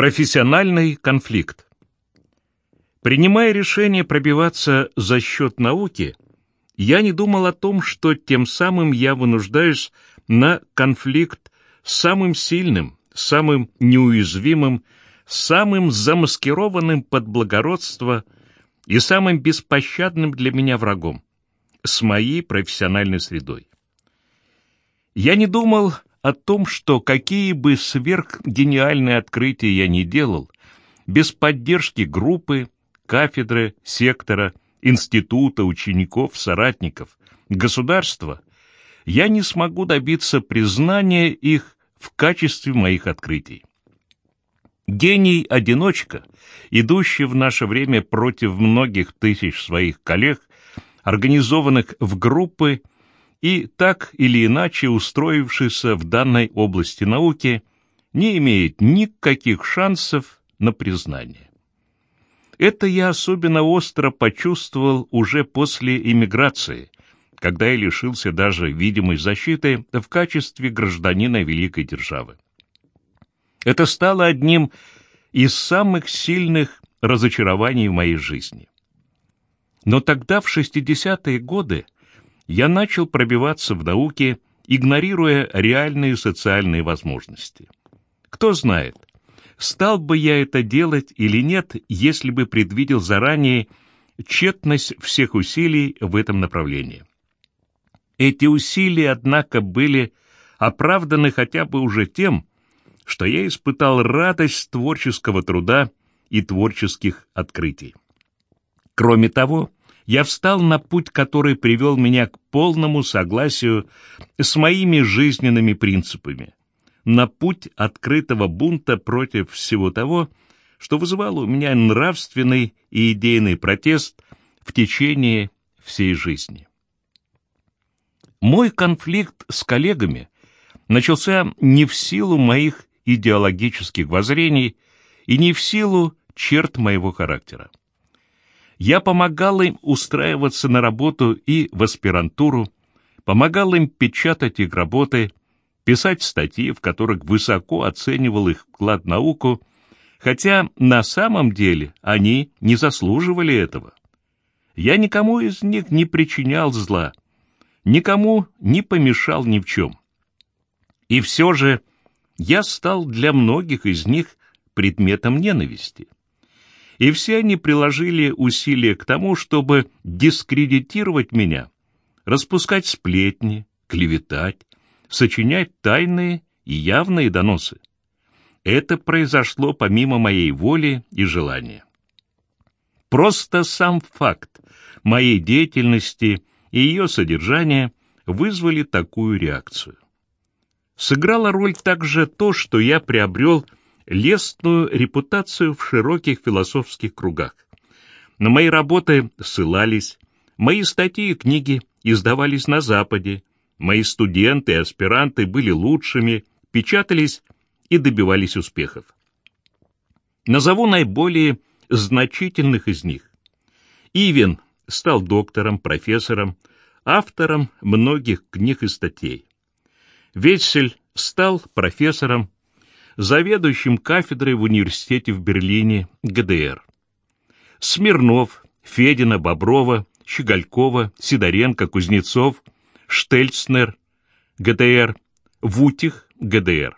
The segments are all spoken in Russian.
Профессиональный конфликт. Принимая решение пробиваться за счет науки, я не думал о том, что тем самым я вынуждаюсь на конфликт с самым сильным, самым неуязвимым, самым замаскированным под благородство и самым беспощадным для меня врагом, с моей профессиональной средой. Я не думал о том, что какие бы сверхгениальные открытия я ни делал, без поддержки группы, кафедры, сектора, института, учеников, соратников, государства, я не смогу добиться признания их в качестве моих открытий. Гений-одиночка, идущий в наше время против многих тысяч своих коллег, организованных в группы и так или иначе устроившийся в данной области науки, не имеет никаких шансов на признание. Это я особенно остро почувствовал уже после иммиграции, когда я лишился даже видимой защиты в качестве гражданина великой державы. Это стало одним из самых сильных разочарований в моей жизни. Но тогда, в 60-е годы, я начал пробиваться в науке, игнорируя реальные социальные возможности. Кто знает, стал бы я это делать или нет, если бы предвидел заранее тщетность всех усилий в этом направлении. Эти усилия, однако, были оправданы хотя бы уже тем, что я испытал радость творческого труда и творческих открытий. Кроме того, я встал на путь, который привел меня к полному согласию с моими жизненными принципами, на путь открытого бунта против всего того, что вызывало у меня нравственный и идейный протест в течение всей жизни. Мой конфликт с коллегами начался не в силу моих идеологических воззрений и не в силу черт моего характера. Я помогал им устраиваться на работу и в аспирантуру, помогал им печатать их работы, писать статьи, в которых высоко оценивал их вклад в науку, хотя на самом деле они не заслуживали этого. Я никому из них не причинял зла, никому не помешал ни в чем. И все же я стал для многих из них предметом ненависти и все они приложили усилия к тому, чтобы дискредитировать меня, распускать сплетни, клеветать, сочинять тайные и явные доносы. Это произошло помимо моей воли и желания. Просто сам факт моей деятельности и ее содержания вызвали такую реакцию. Сыграла роль также то, что я приобрел лестную репутацию в широких философских кругах. На мои работы ссылались, мои статьи и книги издавались на Западе, мои студенты и аспиранты были лучшими, печатались и добивались успехов. Назову наиболее значительных из них. Ивен стал доктором, профессором, автором многих книг и статей. Ветсель стал профессором, заведующим кафедрой в университете в Берлине ГДР. Смирнов, Федина, Боброва, Щеголькова, Сидоренко, Кузнецов, Штельцнер, ГДР, Вутих, ГДР.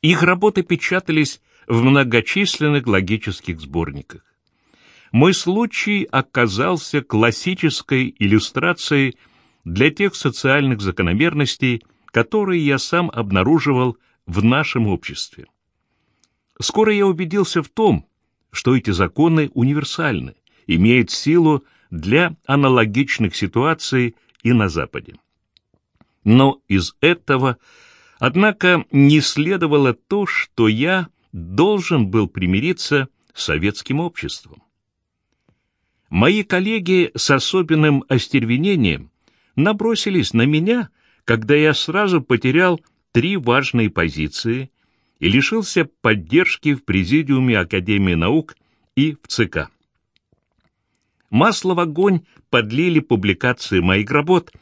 Их работы печатались в многочисленных логических сборниках. Мой случай оказался классической иллюстрацией для тех социальных закономерностей, которые я сам обнаруживал в нашем обществе. Скоро я убедился в том, что эти законы универсальны, имеют силу для аналогичных ситуаций и на Западе. Но из этого, однако, не следовало то, что я должен был примириться с советским обществом. Мои коллеги с особенным остервенением набросились на меня, когда я сразу потерял три важные позиции и лишился поддержки в Президиуме Академии наук и в ЦК. Масло в огонь подлили публикации моих работ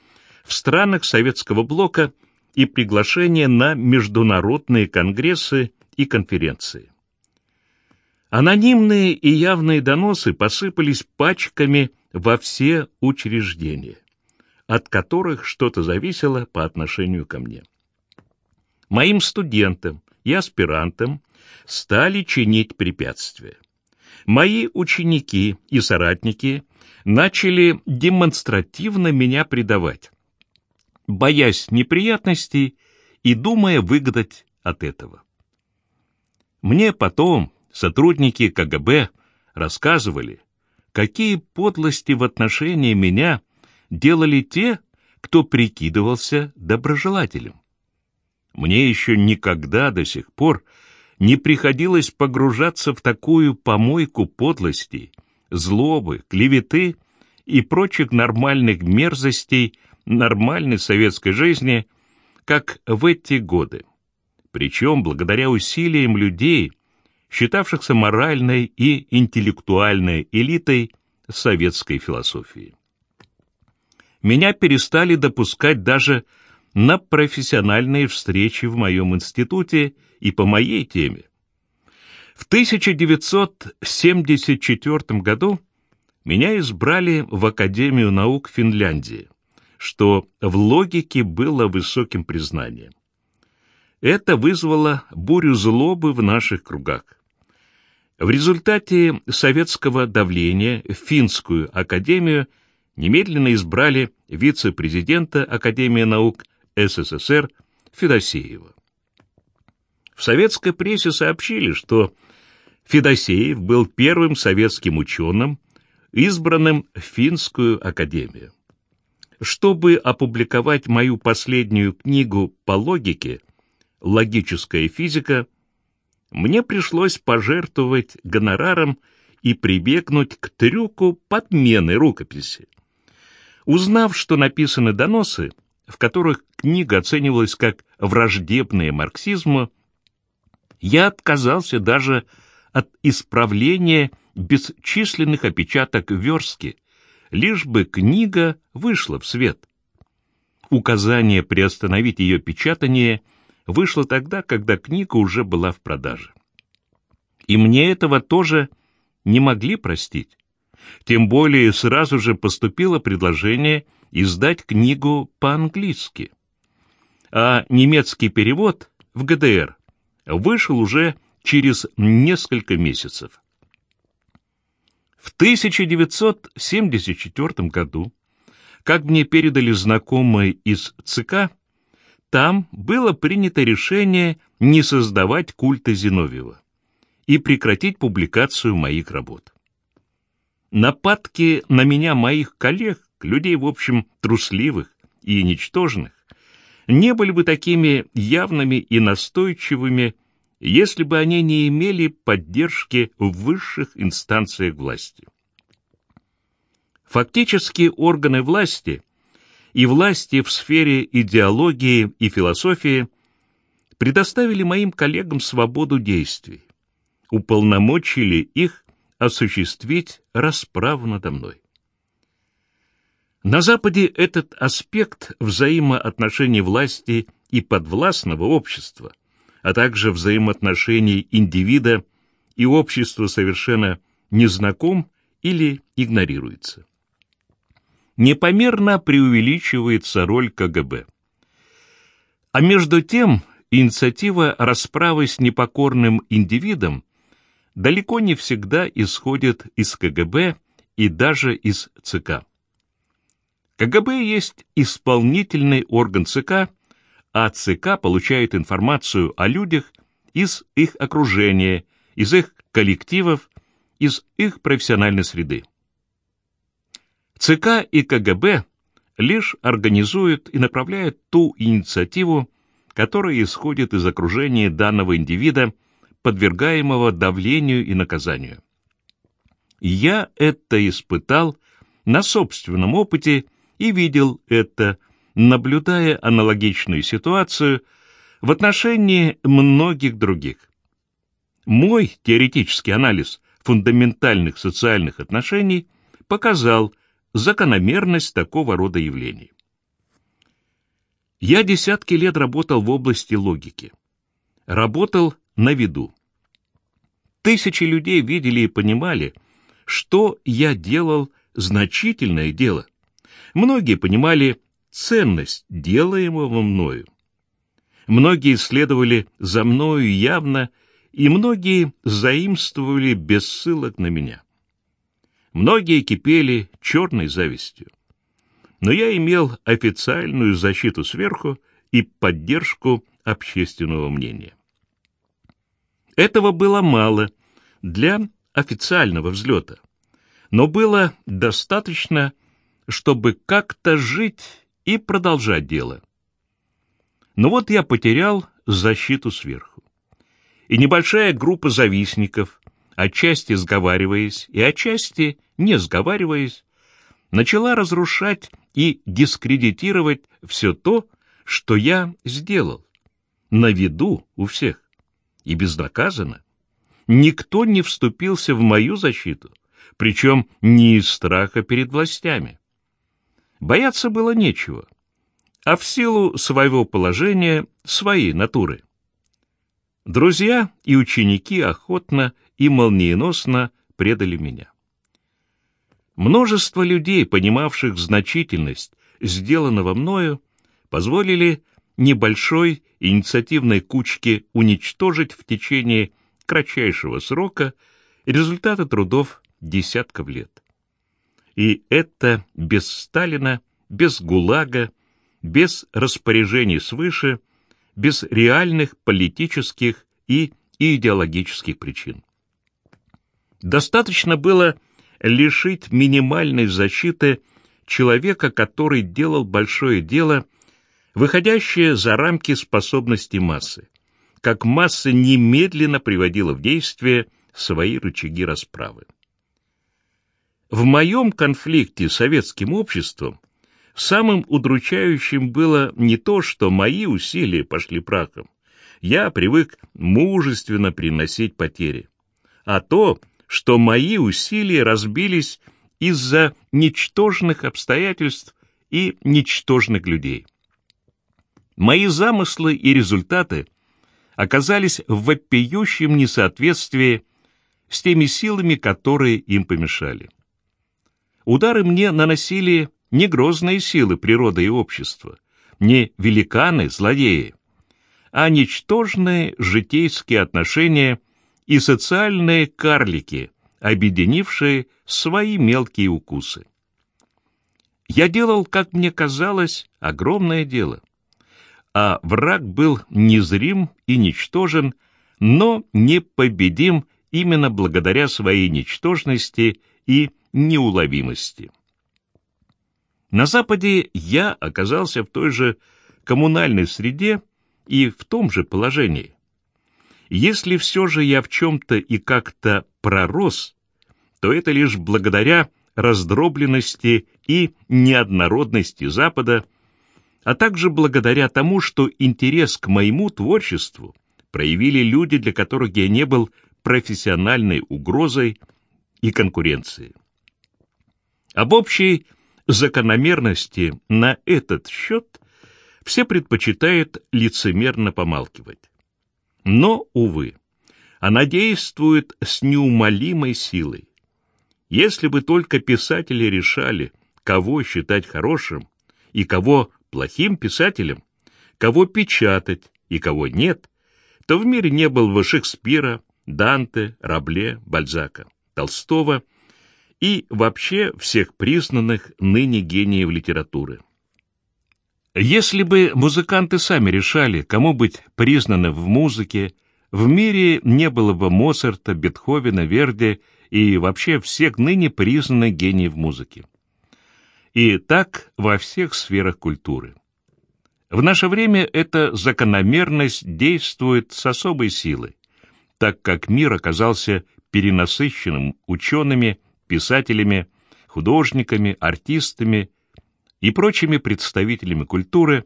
в странах Советского блока и приглашения на международные конгрессы и конференции. Анонимные и явные доносы посыпались пачками во все учреждения, от которых что-то зависело по отношению ко мне. Моим студентам и аспирантам стали чинить препятствия. Мои ученики и соратники начали демонстративно меня предавать, боясь неприятностей и думая выгадать от этого. Мне потом сотрудники КГБ рассказывали, какие подлости в отношении меня делали те, кто прикидывался доброжелателем. Мне еще никогда до сих пор не приходилось погружаться в такую помойку подлостей, злобы, клеветы и прочих нормальных мерзостей нормальной советской жизни, как в эти годы. Причем благодаря усилиям людей, считавшихся моральной и интеллектуальной элитой советской философии. Меня перестали допускать даже на профессиональные встречи в моем институте и по моей теме. В 1974 году меня избрали в Академию наук Финляндии, что в логике было высоким признанием. Это вызвало бурю злобы в наших кругах. В результате советского давления в Финскую академию немедленно избрали вице-президента Академии наук СССР Федосеева. В советской прессе сообщили, что Федосеев был первым советским ученым, избранным в Финскую академию. Чтобы опубликовать мою последнюю книгу по логике «Логическая физика», мне пришлось пожертвовать гонораром и прибегнуть к трюку подмены рукописи. Узнав, что написаны доносы, в которых книга оценивалась как враждебная марксизму, я отказался даже от исправления бесчисленных опечаток верстки, лишь бы книга вышла в свет. Указание приостановить ее печатание вышло тогда, когда книга уже была в продаже. И мне этого тоже не могли простить. Тем более сразу же поступило предложение издать книгу по-английски. А немецкий перевод в ГДР вышел уже через несколько месяцев. В 1974 году, как мне передали знакомые из ЦК, там было принято решение не создавать культа Зиновьева и прекратить публикацию моих работ. Нападки на меня моих коллег, людей, в общем, трусливых и ничтожных, не были бы такими явными и настойчивыми, если бы они не имели поддержки в высших инстанциях власти. Фактически органы власти и власти в сфере идеологии и философии предоставили моим коллегам свободу действий, уполномочили их осуществить расправу надо мной. На Западе этот аспект взаимоотношений власти и подвластного общества, а также взаимоотношений индивида и общества совершенно незнаком или игнорируется. Непомерно преувеличивается роль КГБ. А между тем инициатива расправы с непокорным индивидом далеко не всегда исходит из КГБ и даже из ЦК. КГБ есть исполнительный орган ЦК, а ЦК получает информацию о людях из их окружения, из их коллективов, из их профессиональной среды. ЦК и КГБ лишь организуют и направляют ту инициативу, которая исходит из окружения данного индивида – подвергаемого давлению и наказанию. Я это испытал на собственном опыте и видел это, наблюдая аналогичную ситуацию в отношении многих других. Мой теоретический анализ фундаментальных социальных отношений показал закономерность такого рода явлений. Я десятки лет работал в области логики. Работал на виду. Тысячи людей видели и понимали, что я делал значительное дело. Многие понимали ценность делаемого мною. Многие следовали за мною явно, и многие заимствовали без ссылок на меня. Многие кипели черной завистью. Но я имел официальную защиту сверху и поддержку общественного мнения. Этого было мало для официального взлета, но было достаточно, чтобы как-то жить и продолжать дело. Но вот я потерял защиту сверху. И небольшая группа завистников, отчасти сговариваясь и отчасти не сговариваясь, начала разрушать и дискредитировать все то, что я сделал, на виду у всех и безнаказанно. Никто не вступился в мою защиту, причем не из страха перед властями. Бояться было нечего — а в силу своего положения, своей натуры. Друзья и ученики охотно и молниеносно предали меня. Множество людей, понимавших значительность сделанного мною, позволили небольшой инициативной кучке уничтожить в течение кратчайшего срока результаты трудов десятков лет. И это без Сталина, без ГУЛАГа, без распоряжений свыше, без реальных политических и идеологических причин. Достаточно было лишить минимальной защиты человека, который делал большое дело, выходящее за рамки способности массы, как масса немедленно приводила в действие свои рычаги расправы. В моем конфликте с советским обществом Самым удручающим было не то, что мои усилия пошли прахом. Я привык мужественно приносить потери. А то, что мои усилия разбились из-за ничтожных обстоятельств и ничтожных людей. Мои замыслы и результаты оказались в вопиющем несоответствии с теми силами, которые им помешали. Удары мне наносили не грозные силы природы и общества, не великаны, злодеи, а ничтожные житейские отношения и социальные карлики, объединившие свои мелкие укусы. Я делал, как мне казалось, огромное дело, а враг был незрим и ничтожен, но непобедим именно благодаря своей ничтожности и неуловимости. На Западе я оказался в той же коммунальной среде и в том же положении. Если все же я в чем-то и как-то пророс, то это лишь благодаря раздробленности и неоднородности Запада, а также благодаря тому, что интерес к моему творчеству проявили люди, для которых я не был профессиональной угрозой и конкуренцией. Об общей закономерности на этот счет все предпочитают лицемерно помалкивать. Но, увы, она действует с неумолимой силой. Если бы только писатели решали, кого считать хорошим и кого плохим писателем, кого печатать и кого нет, то в мире не было бы Шекспира, Данте, Рабле, Бальзака, Толстого – и вообще всех признанных ныне гениев литературы. Если бы музыканты сами решали, кому быть признанным в музыке, в мире не было бы Моцарта, Бетховена, Верди и вообще всех ныне признанных гениев музыки. И так во всех сферах культуры. В наше время эта закономерность действует с особой силой, так как мир оказался перенасыщенным учеными, писателями, художниками, артистами и прочими представителями культуры,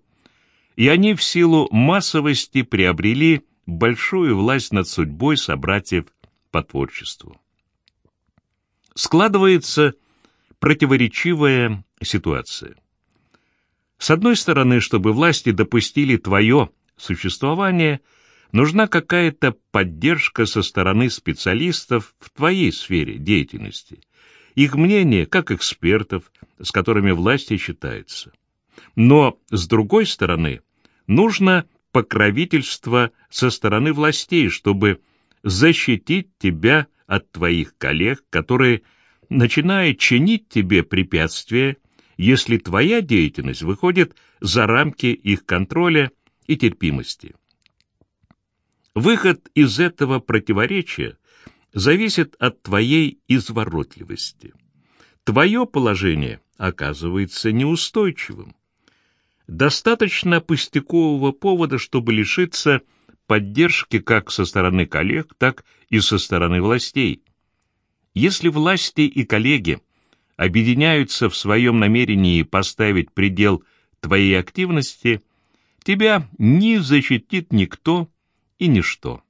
и они в силу массовости приобрели большую власть над судьбой собратьев по творчеству. Складывается противоречивая ситуация. С одной стороны, чтобы власти допустили твое существование, Нужна какая-то поддержка со стороны специалистов в твоей сфере деятельности. Их мнение, как экспертов, с которыми власти считаются. Но, с другой стороны, нужно покровительство со стороны властей, чтобы защитить тебя от твоих коллег, которые начинают чинить тебе препятствия, если твоя деятельность выходит за рамки их контроля и терпимости. Выход из этого противоречия зависит от твоей изворотливости. Твое положение оказывается неустойчивым. Достаточно пустякового повода, чтобы лишиться поддержки как со стороны коллег, так и со стороны властей. Если власти и коллеги объединяются в своем намерении поставить предел твоей активности, тебя не защитит никто и ничто.